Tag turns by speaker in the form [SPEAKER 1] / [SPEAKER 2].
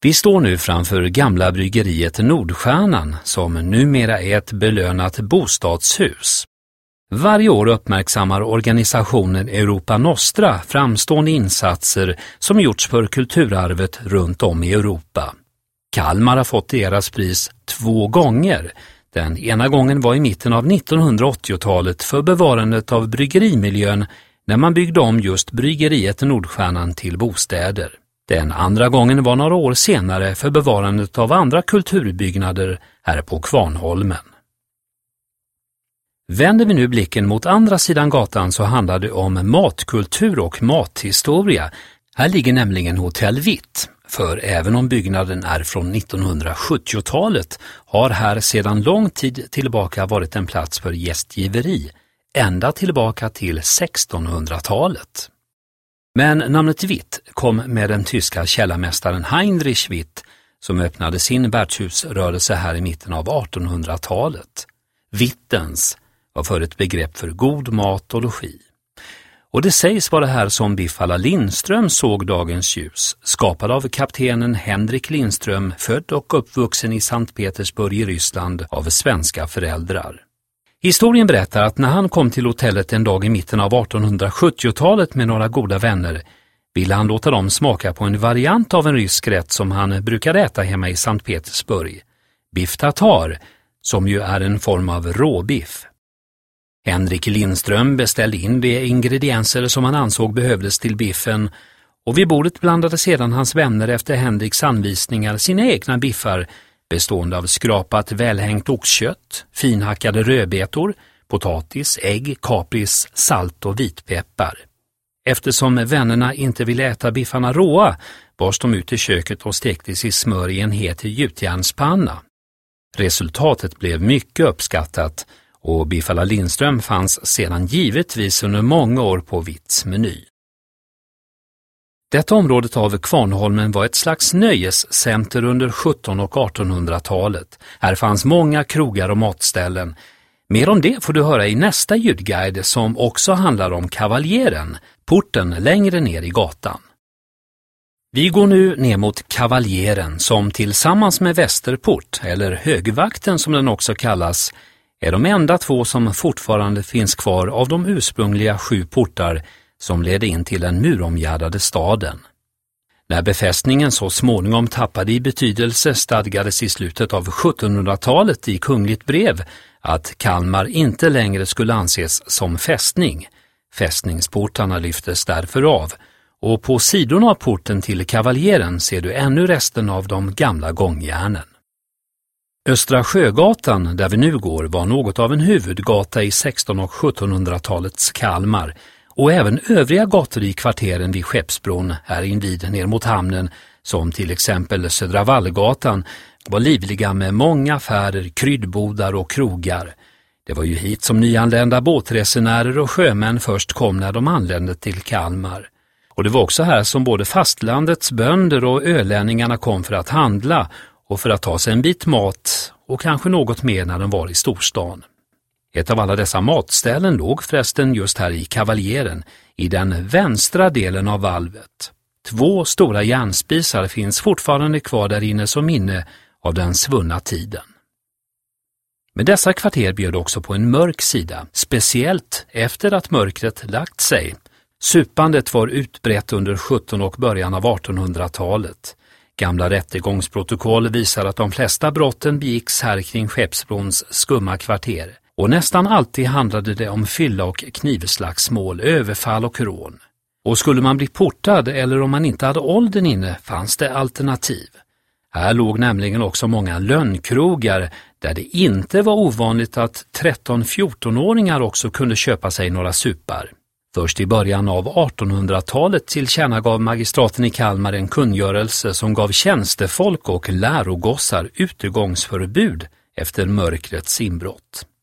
[SPEAKER 1] Vi står nu framför gamla bryggeriet Nordstjärnan som numera är ett belönat bostadshus. Varje år uppmärksammar organisationen Europa Nostra framstående insatser som gjorts för kulturarvet runt om i Europa. Kalmar har fått deras pris två gånger. Den ena gången var i mitten av 1980-talet för bevarandet av bryggerimiljön när man byggde om just bryggeriet Nordstjärnan till bostäder. Den andra gången var några år senare för bevarandet av andra kulturbyggnader här på Kvarnholmen. Vänder vi nu blicken mot andra sidan gatan så handlar det om matkultur och mathistoria. Här ligger nämligen Hotell Vitt. För även om byggnaden är från 1970-talet har här sedan lång tid tillbaka varit en plats för gästgiveri, ända tillbaka till 1600-talet. Men namnet Witt kom med den tyska källarmästaren Heinrich Witt som öppnade sin värdshusrörelse här i mitten av 1800-talet. Wittens var för ett begrepp för god mat och logi. Och det sägs vara här som Biffala Lindström såg dagens ljus, skapad av kaptenen Henrik Lindström, född och uppvuxen i Sankt Petersburg i Ryssland av svenska föräldrar. Historien berättar att när han kom till hotellet en dag i mitten av 1870-talet med några goda vänner ville han låta dem smaka på en variant av en rysk rätt som han brukade äta hemma i Sankt Petersburg, biff tatar, som ju är en form av råbiff. Henrik Lindström beställde in de ingredienser som han ansåg behövdes till biffen och vid bordet blandade sedan hans vänner efter Henriks anvisningar sina egna biffar bestående av skrapat välhängt oxkött, finhackade rödbetor, potatis, ägg, kapris, salt och vitpeppar. Eftersom vännerna inte ville äta biffarna råa bars de ut i köket och stektes i smör i en het gjutjärnspanna. Resultatet blev mycket uppskattat och Biffala Lindström fanns sedan givetvis under många år på Vitts meny. Detta området av Kvarnholmen var ett slags nöjescenter under 1700 och 1800-talet. Här fanns många krogar och matställen. Mer om det får du höra i nästa ljudguide som också handlar om Kavaljeren, porten längre ner i gatan. Vi går nu ner mot Kavaljeren som tillsammans med Västerport, eller Högvakten som den också kallas, är de enda två som fortfarande finns kvar av de ursprungliga sju portar som ledde in till den muromgärdade staden. När befästningen så småningom tappade i betydelse stadgades i slutet av 1700-talet i kungligt brev att Kalmar inte längre skulle anses som fästning. Fästningsportarna lyftes därför av och på sidorna av porten till Kavaljeren ser du ännu resten av de gamla gångjärnen. Östra Sjögatan, där vi nu går, var något av en huvudgata i 1600 och 1700-talets Kalmar och även övriga gator i kvarteren vid Skeppsbron här invid ner mot hamnen, som till exempel Södra Vallgatan, var livliga med många affärer, kryddbodar och krogar. Det var ju hit som nyanlända båtresenärer och sjömän först kom när de anlände till Kalmar. Och det var också här som både fastlandets bönder och ölänningarna kom för att handla och för att ta sig en bit mat och kanske något mer när de var i storstan. Ett av alla dessa matställen låg förresten just här i Kavaljeren, i den vänstra delen av valvet. Två stora järnspisar finns fortfarande kvar där inne som minne av den svunna tiden. Men dessa kvarter bjöd också på en mörk sida, speciellt efter att mörkret lagt sig. Supandet var utbrett under 1700 och början av 1800-talet. Gamla rättegångsprotokoll visar att de flesta brotten begicks här kring Skeppsbrons skumma kvarter och nästan alltid handlade det om fylla och knivslagsmål, överfall och rån. Och skulle man bli portad eller om man inte hade åldern inne fanns det alternativ. Här låg nämligen också många lönnkrogar där det inte var ovanligt att 13-14-åringar också kunde köpa sig några supar. Först i början av 1800-talet tillkännagav magistraten i Kalmar en kungörelse som gav tjänstefolk och lärogossar utegångsförbud efter mörkrets inbrott.